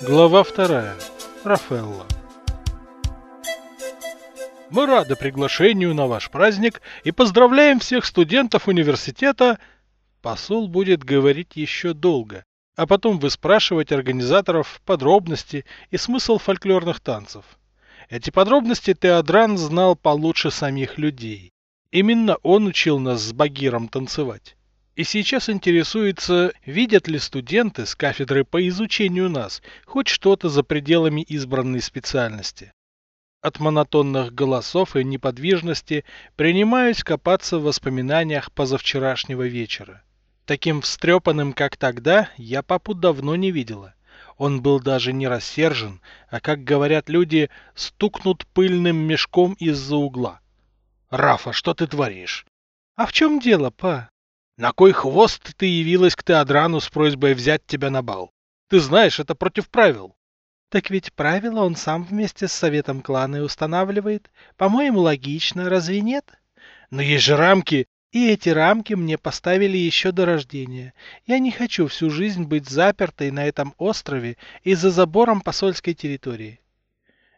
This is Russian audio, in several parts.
Глава вторая. Рафаэлла. Мы рады приглашению на ваш праздник и поздравляем всех студентов университета. Посол будет говорить еще долго, а потом выспрашивать организаторов подробности и смысл фольклорных танцев. Эти подробности Теодран знал получше самих людей. Именно он учил нас с Багиром танцевать. И сейчас интересуется, видят ли студенты с кафедры по изучению нас хоть что-то за пределами избранной специальности. От монотонных голосов и неподвижности принимаюсь копаться в воспоминаниях позавчерашнего вечера. Таким встрепанным, как тогда, я папу давно не видела. Он был даже не рассержен, а, как говорят люди, стукнут пыльным мешком из-за угла. «Рафа, что ты творишь?» «А в чем дело, па?» «На кой хвост ты явилась к Теодрану с просьбой взять тебя на бал? Ты знаешь, это против правил». Так ведь правила он сам вместе с советом клана и устанавливает. По-моему, логично, разве нет? Но есть же рамки, и эти рамки мне поставили еще до рождения. Я не хочу всю жизнь быть запертой на этом острове и за забором посольской территории.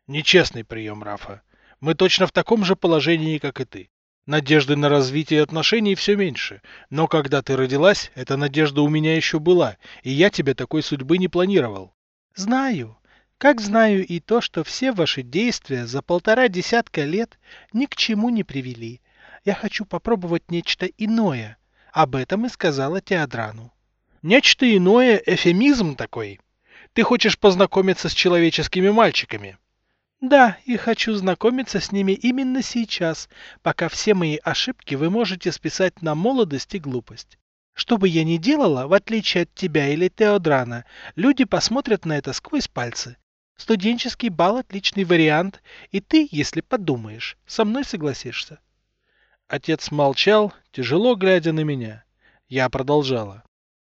Нечестный прием, Рафа. Мы точно в таком же положении, как и ты. Надежды на развитие отношений все меньше. Но когда ты родилась, эта надежда у меня еще была, и я тебе такой судьбы не планировал. Знаю. Как знаю и то, что все ваши действия за полтора десятка лет ни к чему не привели. Я хочу попробовать нечто иное. Об этом и сказала Теодрану. Нечто иное – эфемизм такой. Ты хочешь познакомиться с человеческими мальчиками. Да, и хочу знакомиться с ними именно сейчас, пока все мои ошибки вы можете списать на молодость и глупость. Что бы я ни делала, в отличие от тебя или Теодрана, люди посмотрят на это сквозь пальцы. Студенческий бал – отличный вариант, и ты, если подумаешь, со мной согласишься. Отец молчал, тяжело глядя на меня. Я продолжала.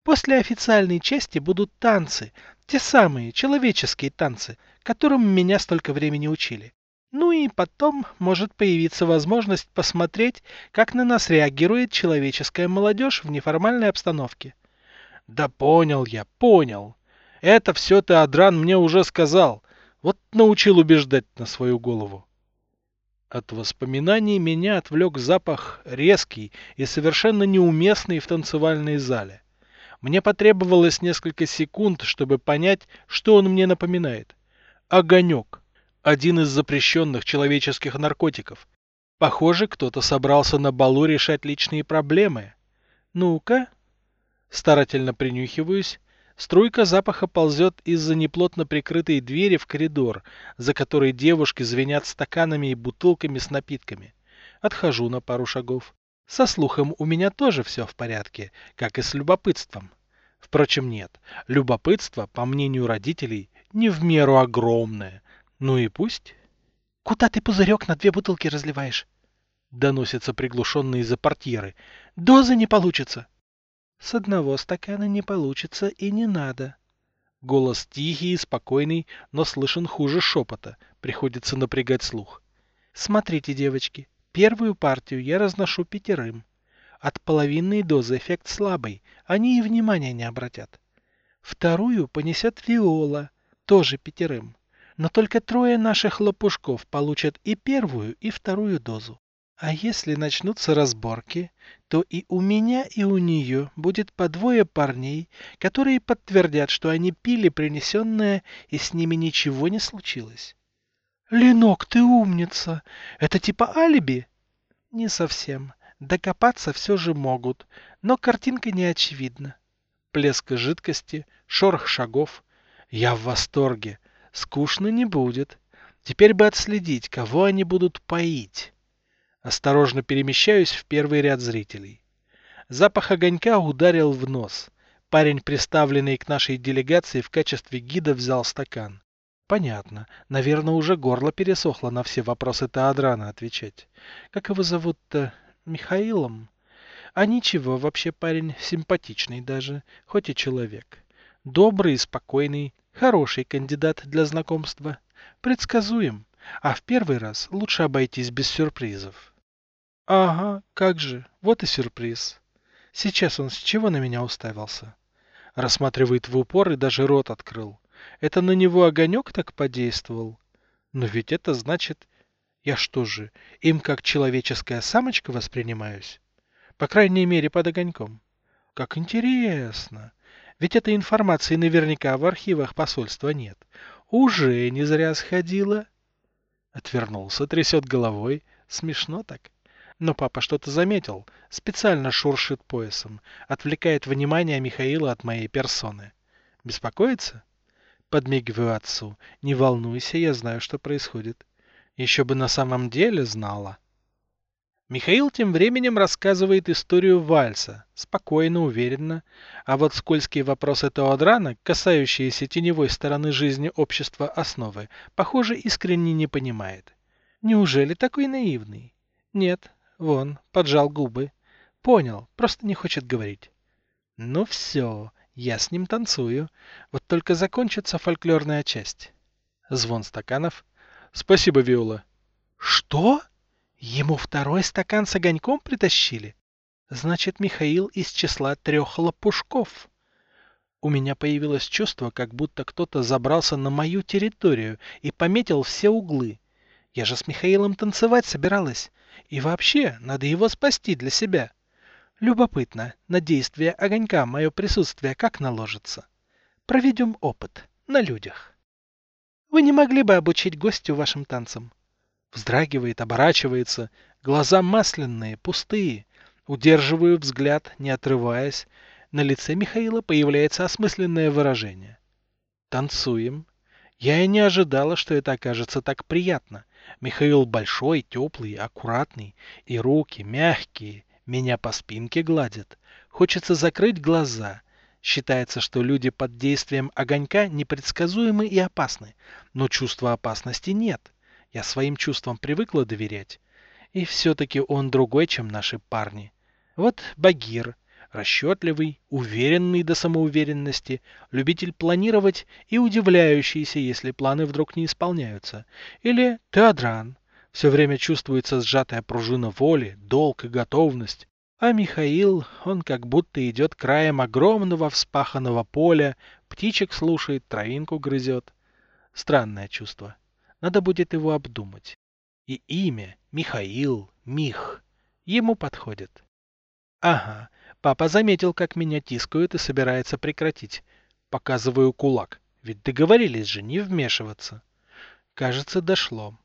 После официальной части будут танцы, те самые человеческие танцы, которым меня столько времени учили. Ну и потом может появиться возможность посмотреть, как на нас реагирует человеческая молодежь в неформальной обстановке. Да понял я, понял. Это все ты, Адран, мне уже сказал. Вот научил убеждать на свою голову. От воспоминаний меня отвлек запах резкий и совершенно неуместный в танцевальной зале. Мне потребовалось несколько секунд, чтобы понять, что он мне напоминает. Огонек. Один из запрещенных человеческих наркотиков. Похоже, кто-то собрался на балу решать личные проблемы. Ну-ка. Старательно принюхиваюсь. Струйка запаха ползет из-за неплотно прикрытой двери в коридор, за которой девушки звенят стаканами и бутылками с напитками. Отхожу на пару шагов. Со слухом у меня тоже все в порядке, как и с любопытством. Впрочем, нет. Любопытство, по мнению родителей, не в меру огромное. Ну и пусть. «Куда ты пузырек на две бутылки разливаешь?» Доносится приглушенный из-за портьеры. «Дозы не получится!» С одного стакана не получится и не надо. Голос тихий и спокойный, но слышен хуже шепота. Приходится напрягать слух. Смотрите, девочки, первую партию я разношу пятерым. От половинной дозы эффект слабый, они и внимания не обратят. Вторую понесет Виола, тоже пятерым. Но только трое наших лопушков получат и первую, и вторую дозу. А если начнутся разборки, то и у меня, и у нее будет по двое парней, которые подтвердят, что они пили принесенное, и с ними ничего не случилось. «Ленок, ты умница! Это типа алиби?» «Не совсем. Докопаться все же могут, но картинка не очевидна». Плеск жидкости, шорох шагов. Я в восторге. Скучно не будет. Теперь бы отследить, кого они будут поить. Осторожно перемещаюсь в первый ряд зрителей. Запах огонька ударил в нос. Парень, приставленный к нашей делегации в качестве гида, взял стакан. Понятно. Наверное, уже горло пересохло на все вопросы Теодрана отвечать. Как его зовут-то? Михаилом? А ничего, вообще парень симпатичный даже, хоть и человек. Добрый и спокойный, хороший кандидат для знакомства. Предсказуем. А в первый раз лучше обойтись без сюрпризов. Ага, как же, вот и сюрприз. Сейчас он с чего на меня уставился? Рассматривает в упор и даже рот открыл. Это на него огонек так подействовал? Но ведь это значит... Я что же, им как человеческая самочка воспринимаюсь? По крайней мере, под огоньком. Как интересно. Ведь этой информации наверняка в архивах посольства нет. Уже не зря сходила. Отвернулся, трясет головой. Смешно так. Но папа что-то заметил, специально шуршит поясом, отвлекает внимание Михаила от моей персоны. Беспокоится? Подмигиваю отцу. Не волнуйся, я знаю, что происходит. Еще бы на самом деле знала. Михаил тем временем рассказывает историю вальса, спокойно, уверенно, а вот скользкие вопросы Теодрана, касающиеся теневой стороны жизни общества основы, похоже, искренне не понимает. Неужели такой наивный? Нет, вон, поджал губы. Понял, просто не хочет говорить. Ну все, я с ним танцую. Вот только закончится фольклорная часть. Звон стаканов. Спасибо, Виола. Что? Ему второй стакан с огоньком притащили? Значит, Михаил из числа трех лопушков. У меня появилось чувство, как будто кто-то забрался на мою территорию и пометил все углы. Я же с Михаилом танцевать собиралась. И вообще, надо его спасти для себя. Любопытно, на действие огонька мое присутствие как наложится. Проведем опыт на людях. Вы не могли бы обучить гостю вашим танцам? Вздрагивает, оборачивается, глаза масляные, пустые. Удерживаю взгляд, не отрываясь. На лице Михаила появляется осмысленное выражение. Танцуем. Я и не ожидала, что это окажется так приятно. Михаил большой, теплый, аккуратный, и руки мягкие, меня по спинке гладят. Хочется закрыть глаза. Считается, что люди под действием огонька непредсказуемы и опасны, но чувства опасности нет. Я своим чувствам привыкла доверять. И все-таки он другой, чем наши парни. Вот Багир, расчетливый, уверенный до самоуверенности, любитель планировать и удивляющийся, если планы вдруг не исполняются. Или Теодран. Все время чувствуется сжатая пружина воли, долг и готовность. А Михаил, он как будто идет краем огромного вспаханного поля, птичек слушает, травинку грызет. Странное чувство. Надо будет его обдумать. И имя Михаил, Мих, ему подходит. Ага, папа заметил, как меня тискают и собирается прекратить. Показываю кулак, ведь договорились же не вмешиваться. Кажется, дошло.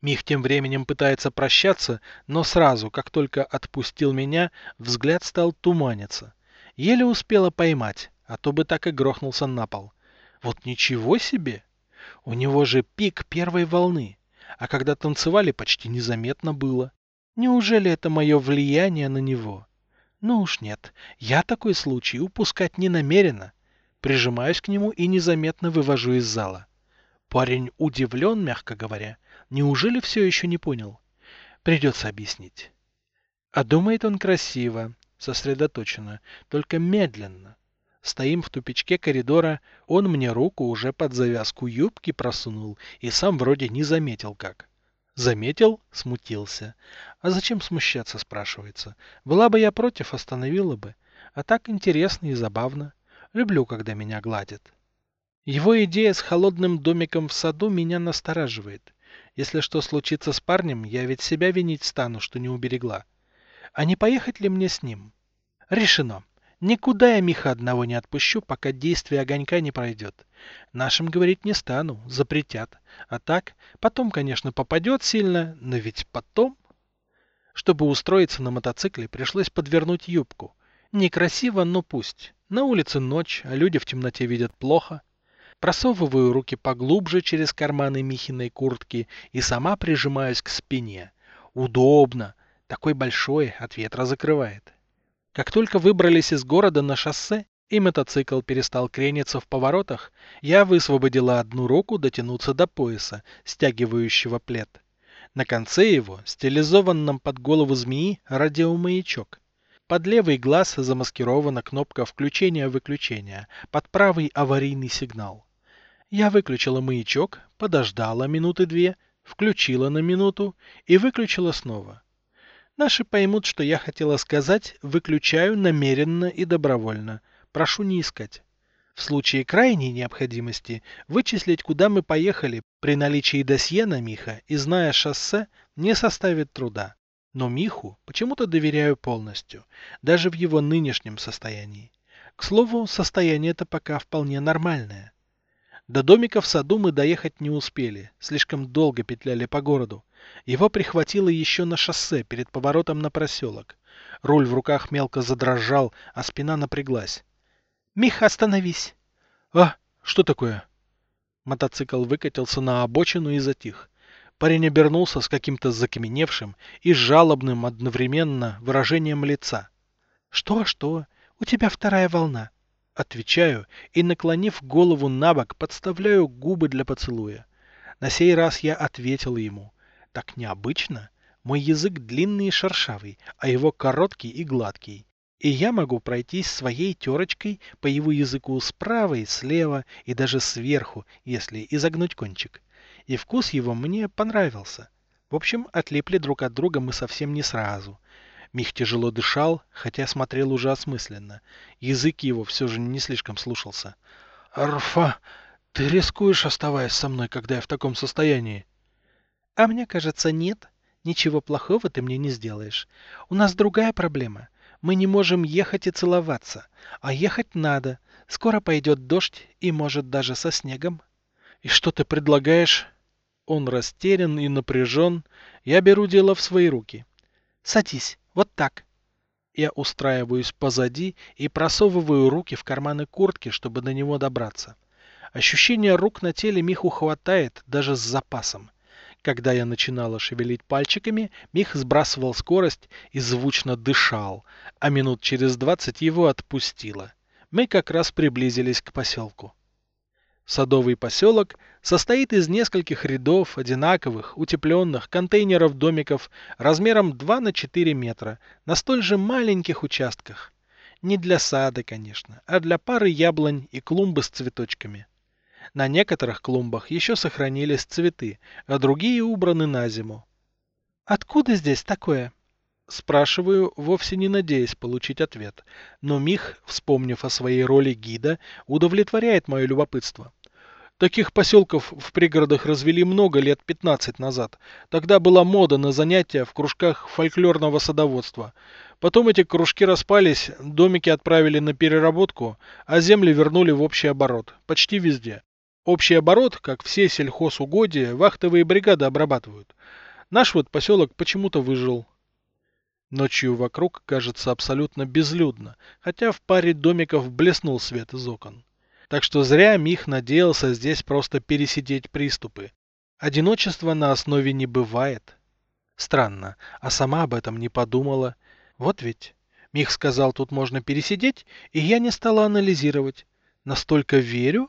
Мих тем временем пытается прощаться, но сразу, как только отпустил меня, взгляд стал туманиться. Еле успела поймать, а то бы так и грохнулся на пол. Вот ничего себе! У него же пик первой волны, а когда танцевали, почти незаметно было. Неужели это мое влияние на него? Ну уж нет, я такой случай упускать не намерена. Прижимаюсь к нему и незаметно вывожу из зала. Парень удивлен, мягко говоря. Неужели все еще не понял? Придется объяснить. А думает он красиво, сосредоточенно, только медленно. Стоим в тупичке коридора, он мне руку уже под завязку юбки просунул и сам вроде не заметил как. Заметил, смутился. А зачем смущаться, спрашивается. Была бы я против, остановила бы. А так интересно и забавно. Люблю, когда меня гладят. Его идея с холодным домиком в саду меня настораживает. Если что случится с парнем, я ведь себя винить стану, что не уберегла. А не поехать ли мне с ним? Решено. Никуда я Миха одного не отпущу, пока действие огонька не пройдет. Нашим говорить не стану, запретят. А так, потом, конечно, попадет сильно, но ведь потом... Чтобы устроиться на мотоцикле, пришлось подвернуть юбку. Некрасиво, но пусть. На улице ночь, а люди в темноте видят плохо. Просовываю руки поглубже через карманы Михиной куртки и сама прижимаюсь к спине. Удобно. Такой большой, от ветра закрывает. Как только выбрались из города на шоссе, и мотоцикл перестал крениться в поворотах, я высвободила одну руку дотянуться до пояса, стягивающего плед. На конце его, стилизованном под голову змеи, радиомаячок. Под левый глаз замаскирована кнопка включения-выключения, под правый аварийный сигнал. Я выключила маячок, подождала минуты две, включила на минуту и выключила снова. Наши поймут, что я хотела сказать, выключаю намеренно и добровольно. Прошу не искать. В случае крайней необходимости вычислить, куда мы поехали при наличии досье на Миха и зная шоссе не составит труда. Но Миху почему-то доверяю полностью, даже в его нынешнем состоянии. К слову, состояние это пока вполне нормальное. До домика в саду мы доехать не успели, слишком долго петляли по городу. Его прихватило еще на шоссе перед поворотом на проселок. Руль в руках мелко задрожал, а спина напряглась. «Мих, остановись!» «А, что такое?» Мотоцикл выкатился на обочину и затих. Парень обернулся с каким-то закаменевшим и жалобным одновременно выражением лица. «Что, что? У тебя вторая волна!» Отвечаю и, наклонив голову на бок, подставляю губы для поцелуя. На сей раз я ответил ему. Так необычно. Мой язык длинный и шершавый, а его короткий и гладкий и я могу пройтись своей терочкой по его языку справа и слева, и даже сверху, если изогнуть кончик. И вкус его мне понравился. В общем, отлипли друг от друга мы совсем не сразу. Мих тяжело дышал, хотя смотрел уже осмысленно. Язык его все же не слишком слушался. «Арфа, ты рискуешь, оставаясь со мной, когда я в таком состоянии?» «А мне кажется, нет. Ничего плохого ты мне не сделаешь. У нас другая проблема. Мы не можем ехать и целоваться. А ехать надо. Скоро пойдет дождь и, может, даже со снегом. И что ты предлагаешь? Он растерян и напряжен. Я беру дело в свои руки. Садись. Так. Я устраиваюсь позади и просовываю руки в карманы куртки, чтобы до него добраться. Ощущение рук на теле Миху хватает, даже с запасом. Когда я начинала шевелить пальчиками, Мих сбрасывал скорость и звучно дышал, а минут через двадцать его отпустило. Мы как раз приблизились к поселку. Садовый поселок состоит из нескольких рядов одинаковых, утепленных контейнеров-домиков размером 2 на 4 метра на столь же маленьких участках. Не для сада, конечно, а для пары яблонь и клумбы с цветочками. На некоторых клумбах еще сохранились цветы, а другие убраны на зиму. «Откуда здесь такое?» Спрашиваю, вовсе не надеясь получить ответ, но Мих, вспомнив о своей роли гида, удовлетворяет мое любопытство. Таких поселков в пригородах развели много лет 15 назад. Тогда была мода на занятия в кружках фольклорного садоводства. Потом эти кружки распались, домики отправили на переработку, а земли вернули в общий оборот. Почти везде. Общий оборот, как все сельхозугодия, вахтовые бригады обрабатывают. Наш вот поселок почему-то выжил. Ночью вокруг кажется абсолютно безлюдно, хотя в паре домиков блеснул свет из окон. Так что зря Мих надеялся здесь просто пересидеть приступы. Одиночества на основе не бывает. Странно, а сама об этом не подумала. Вот ведь. Мих сказал, тут можно пересидеть, и я не стала анализировать. Настолько верю?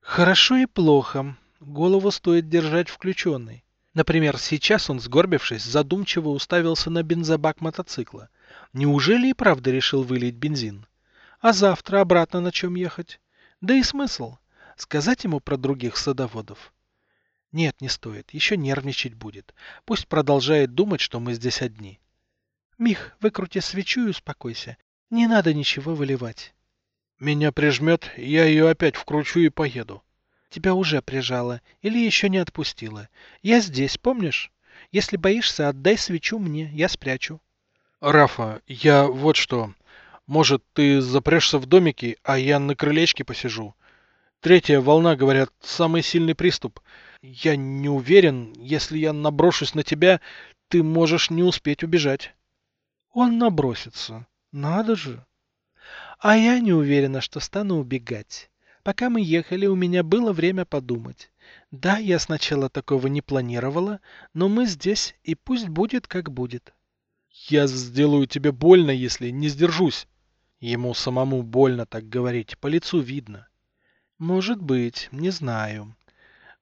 Хорошо и плохо. Голову стоит держать включенной. Например, сейчас он, сгорбившись, задумчиво уставился на бензобак мотоцикла. Неужели и правда решил вылить бензин? А завтра обратно на чем ехать? Да и смысл? Сказать ему про других садоводов? Нет, не стоит. Еще нервничать будет. Пусть продолжает думать, что мы здесь одни. Мих, выкрути свечу и успокойся. Не надо ничего выливать. Меня прижмет, я ее опять вкручу и поеду. Тебя уже прижала или еще не отпустила. Я здесь, помнишь? Если боишься, отдай свечу мне, я спрячу. Рафа, я вот что. Может, ты запрешься в домике, а я на крылечке посижу. Третья волна, говорят, самый сильный приступ. Я не уверен, если я наброшусь на тебя, ты можешь не успеть убежать. Он набросится. Надо же. А я не уверена, что стану убегать. Пока мы ехали, у меня было время подумать. Да, я сначала такого не планировала, но мы здесь, и пусть будет, как будет. Я сделаю тебе больно, если не сдержусь. Ему самому больно так говорить, по лицу видно. Может быть, не знаю.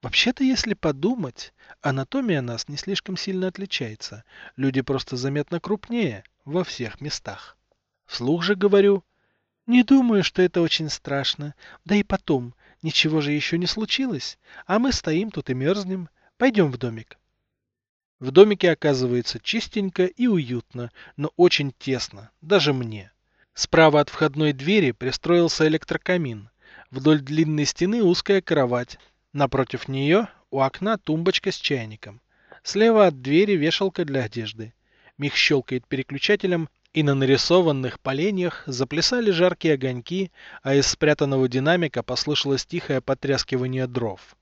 Вообще-то, если подумать, анатомия нас не слишком сильно отличается. Люди просто заметно крупнее во всех местах. Вслух же говорю, не думаю, что это очень страшно. Да и потом, ничего же еще не случилось, а мы стоим тут и мерзнем. Пойдем в домик. В домике оказывается чистенько и уютно, но очень тесно, даже мне. Справа от входной двери пристроился электрокамин. Вдоль длинной стены узкая кровать. Напротив нее у окна тумбочка с чайником. Слева от двери вешалка для одежды. Мих щелкает переключателем, и на нарисованных поленьях заплясали жаркие огоньки, а из спрятанного динамика послышалось тихое потряскивание дров.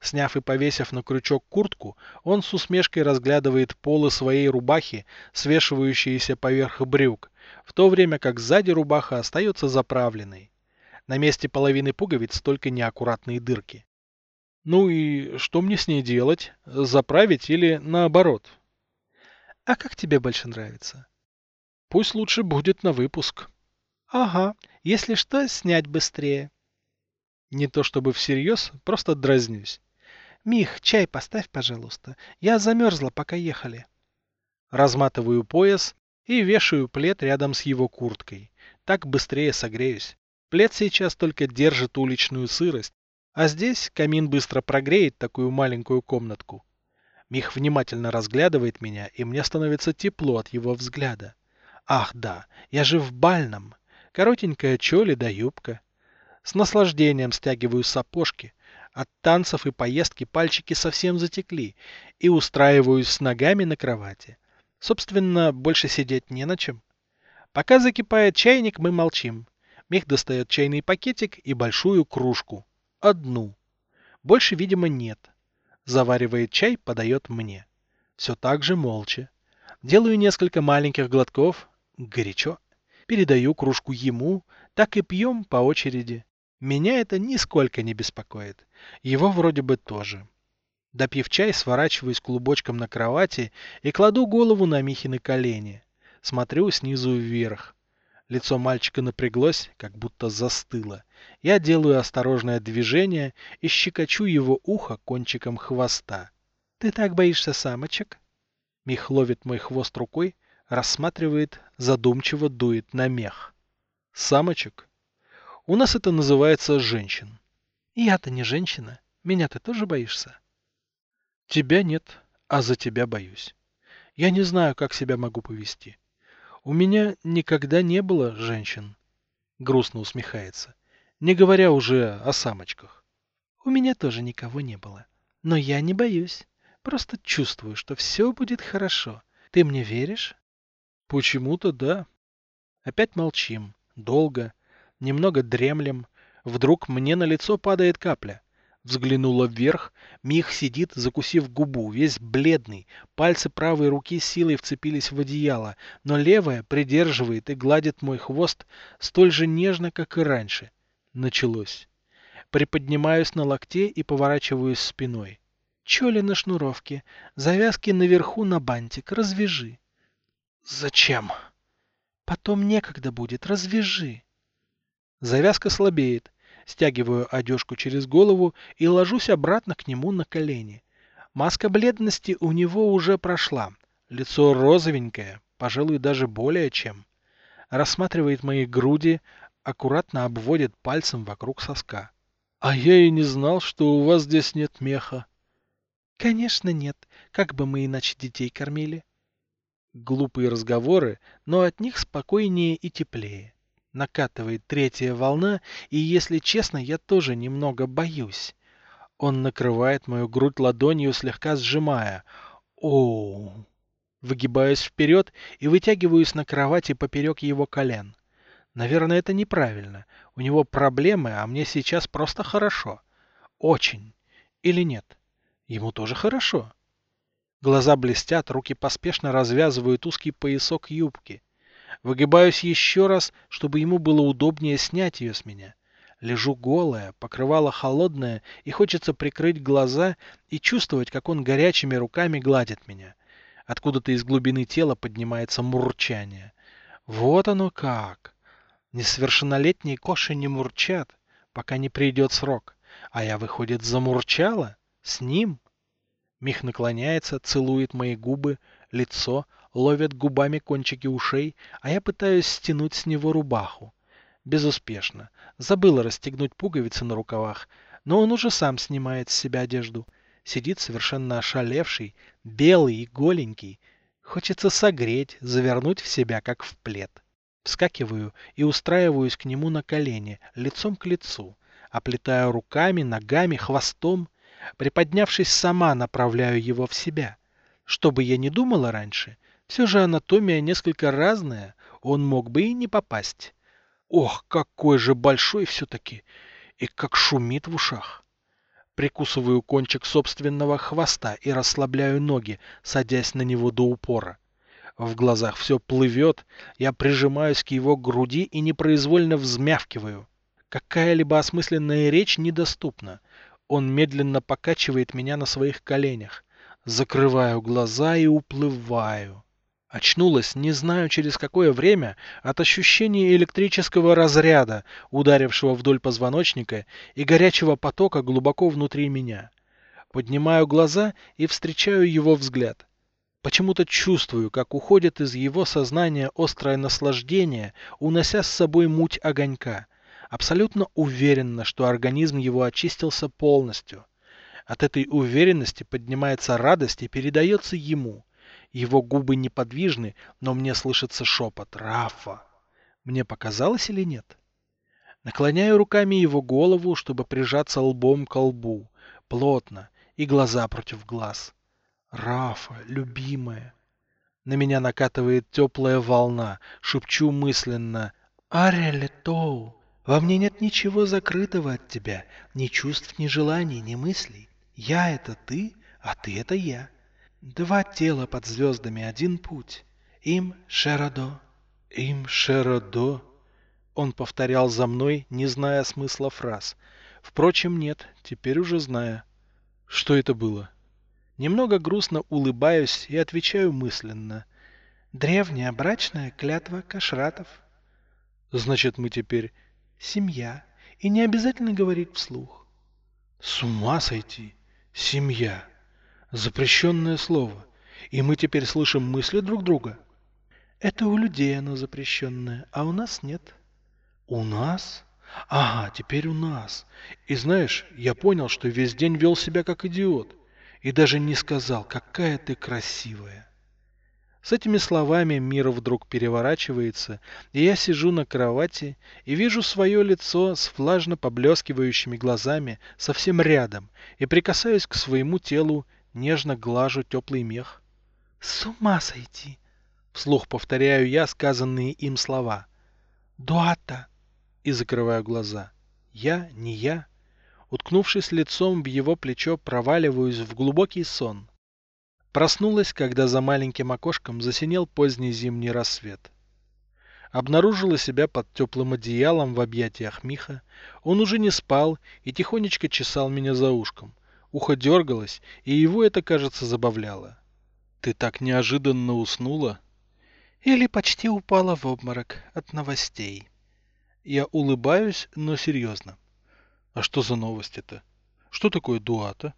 Сняв и повесив на крючок куртку, он с усмешкой разглядывает полы своей рубахи, свешивающиеся поверх брюк, в то время как сзади рубаха остается заправленной. На месте половины пуговиц только неаккуратные дырки. Ну и что мне с ней делать? Заправить или наоборот? А как тебе больше нравится? Пусть лучше будет на выпуск. Ага, если что, снять быстрее. Не то чтобы всерьез, просто дразнюсь. Мих, чай поставь, пожалуйста. Я замерзла, пока ехали. Разматываю пояс и вешаю плед рядом с его курткой. Так быстрее согреюсь. Плед сейчас только держит уличную сырость, а здесь камин быстро прогреет такую маленькую комнатку. Мих внимательно разглядывает меня, и мне становится тепло от его взгляда. Ах да, я же в бальном. Коротенькая чоли да юбка. С наслаждением стягиваю сапожки. От танцев и поездки пальчики совсем затекли. И устраиваюсь с ногами на кровати. Собственно, больше сидеть не на чем. Пока закипает чайник, мы молчим. Мих достает чайный пакетик и большую кружку. Одну. Больше, видимо, нет. Заваривает чай, подает мне. Все так же молча. Делаю несколько маленьких глотков. Горячо. Передаю кружку ему. Так и пьем по очереди. Меня это нисколько не беспокоит. Его вроде бы тоже. Допив чай, сворачиваюсь клубочком на кровати и кладу голову на Михины колени. Смотрю снизу вверх. Лицо мальчика напряглось, как будто застыло. Я делаю осторожное движение и щекочу его ухо кончиком хвоста. «Ты так боишься самочек?» Мих ловит мой хвост рукой, рассматривает, задумчиво дует на мех. «Самочек?» У нас это называется женщин. Я-то не женщина. Меня ты тоже боишься? Тебя нет, а за тебя боюсь. Я не знаю, как себя могу повести. У меня никогда не было женщин. Грустно усмехается. Не говоря уже о самочках. У меня тоже никого не было. Но я не боюсь. Просто чувствую, что все будет хорошо. Ты мне веришь? Почему-то да. Опять молчим. Долго немного дремлем. Вдруг мне на лицо падает капля. Взглянула вверх, Мих сидит, закусив губу, весь бледный. Пальцы правой руки силой вцепились в одеяло, но левая придерживает и гладит мой хвост столь же нежно, как и раньше. Началось. Приподнимаюсь на локте и поворачиваюсь спиной. Чоли на шнуровке, завязки наверху на бантик, развяжи. Зачем? Потом некогда будет, развяжи. Завязка слабеет. Стягиваю одежку через голову и ложусь обратно к нему на колени. Маска бледности у него уже прошла. Лицо розовенькое, пожалуй, даже более чем. Рассматривает мои груди, аккуратно обводит пальцем вокруг соска. А я и не знал, что у вас здесь нет меха. Конечно, нет. Как бы мы иначе детей кормили? Глупые разговоры, но от них спокойнее и теплее. Накатывает третья волна, и, если честно, я тоже немного боюсь. Он накрывает мою грудь ладонью, слегка сжимая. О, Выгибаюсь вперед и вытягиваюсь на кровати поперек его колен. Наверное, это неправильно. У него проблемы, а мне сейчас просто хорошо. Очень. Или нет? Ему тоже хорошо. Глаза блестят, руки поспешно развязывают узкий поясок юбки. Выгибаюсь еще раз, чтобы ему было удобнее снять ее с меня. Лежу голая, покрывало холодное, и хочется прикрыть глаза и чувствовать, как он горячими руками гладит меня. Откуда-то из глубины тела поднимается мурчание. Вот оно как! Несовершеннолетние коши не мурчат, пока не придет срок. А я, выходит, замурчала? С ним? Мих наклоняется, целует мои губы, лицо, ловит губами кончики ушей, а я пытаюсь стянуть с него рубаху. Безуспешно. Забыла расстегнуть пуговицы на рукавах, но он уже сам снимает с себя одежду. Сидит совершенно ошалевший, белый и голенький. Хочется согреть, завернуть в себя, как в плед. Вскакиваю и устраиваюсь к нему на колени, лицом к лицу. Оплетаю руками, ногами, хвостом. Приподнявшись сама, направляю его в себя. Что бы я ни думала раньше, все же анатомия несколько разная, он мог бы и не попасть. Ох, какой же большой все-таки! И как шумит в ушах. Прикусываю кончик собственного хвоста и расслабляю ноги, садясь на него до упора. В глазах все плывет, я прижимаюсь к его груди и непроизвольно взмявкиваю. Какая-либо осмысленная речь недоступна. Он медленно покачивает меня на своих коленях. Закрываю глаза и уплываю. Очнулась, не знаю через какое время, от ощущения электрического разряда, ударившего вдоль позвоночника, и горячего потока глубоко внутри меня. Поднимаю глаза и встречаю его взгляд. Почему-то чувствую, как уходит из его сознания острое наслаждение, унося с собой муть огонька. Абсолютно уверенно, что организм его очистился полностью. От этой уверенности поднимается радость и передается ему – его губы неподвижны, но мне слышится шепот «Рафа». Мне показалось или нет? Наклоняю руками его голову, чтобы прижаться лбом к лбу, плотно, и глаза против глаз. «Рафа, любимая!» На меня накатывает теплая волна, шепчу мысленно «Ареле Тоу, во мне нет ничего закрытого от тебя, ни чувств, ни желаний, ни мыслей. Я — это ты, а ты — это я. Два тела под звездами, один путь. Им Шерадо. Им Шерадо. Он повторял за мной, не зная смысла фраз. Впрочем, нет, теперь уже зная. Что это было? Немного грустно улыбаюсь и отвечаю мысленно. Древняя брачная клятва кашратов. Значит, мы теперь семья. И не обязательно говорить вслух. С ума сойти. Семья. Запрещенное слово. И мы теперь слышим мысли друг друга. Это у людей оно запрещенное, а у нас нет. У нас? Ага, теперь у нас. И знаешь, я понял, что весь день вел себя как идиот. И даже не сказал, какая ты красивая. С этими словами мир вдруг переворачивается, и я сижу на кровати и вижу свое лицо с влажно поблескивающими глазами совсем рядом и прикасаюсь к своему телу нежно глажу теплый мех. «С ума сойти!» — вслух повторяю я сказанные им слова. «Дуата!» — и закрываю глаза. «Я, не я!» Уткнувшись лицом в его плечо, проваливаюсь в глубокий сон. Проснулась, когда за маленьким окошком засинел поздний зимний рассвет. Обнаружила себя под теплым одеялом в объятиях Миха. Он уже не спал и тихонечко чесал меня за ушком. Ухо дергалось, и его это, кажется, забавляло. «Ты так неожиданно уснула?» «Или почти упала в обморок от новостей». Я улыбаюсь, но серьезно. «А что за новости-то? Что такое дуата?»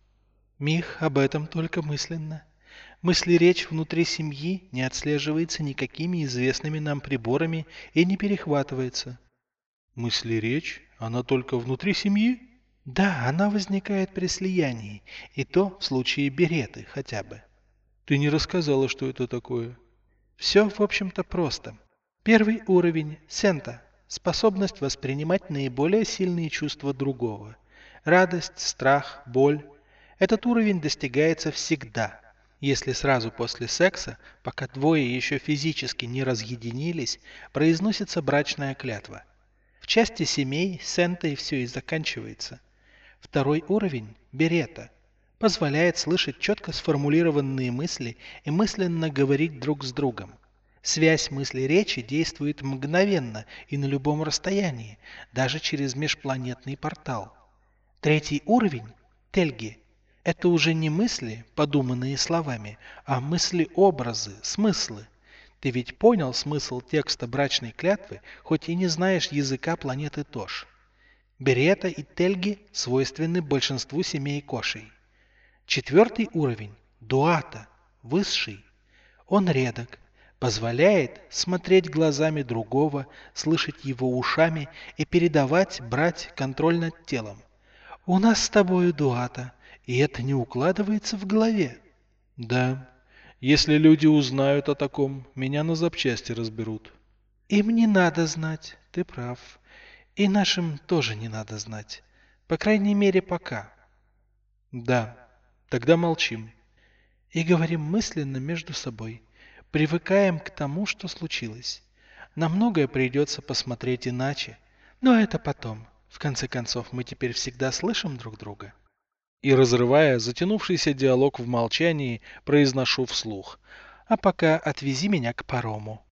«Мих, об этом только мысленно. Мысли-речь внутри семьи не отслеживается никакими известными нам приборами и не перехватывается». «Мысли-речь? Она только внутри семьи?» Да, она возникает при слиянии, и то в случае береты хотя бы. Ты не рассказала, что это такое. Все, в общем-то, просто. Первый уровень – сента, способность воспринимать наиболее сильные чувства другого. Радость, страх, боль. Этот уровень достигается всегда. Если сразу после секса, пока двое еще физически не разъединились, произносится брачная клятва. В части семей сентой все и заканчивается – Второй уровень – берета – позволяет слышать четко сформулированные мысли и мысленно говорить друг с другом. Связь мысли-речи действует мгновенно и на любом расстоянии, даже через межпланетный портал. Третий уровень – тельги. Это уже не мысли, подуманные словами, а мысли-образы, смыслы. Ты ведь понял смысл текста брачной клятвы, хоть и не знаешь языка планеты Тош. Берета и тельги свойственны большинству семей кошей. Четвертый уровень – дуата, высший. Он редок, позволяет смотреть глазами другого, слышать его ушами и передавать, брать контроль над телом. У нас с тобою дуата, и это не укладывается в голове. Да, если люди узнают о таком, меня на запчасти разберут. Им не надо знать, ты прав. И нашим тоже не надо знать. По крайней мере, пока. Да, тогда молчим. И говорим мысленно между собой. Привыкаем к тому, что случилось. На многое придется посмотреть иначе. Но это потом. В конце концов, мы теперь всегда слышим друг друга. И разрывая затянувшийся диалог в молчании, произношу вслух. А пока отвези меня к парому.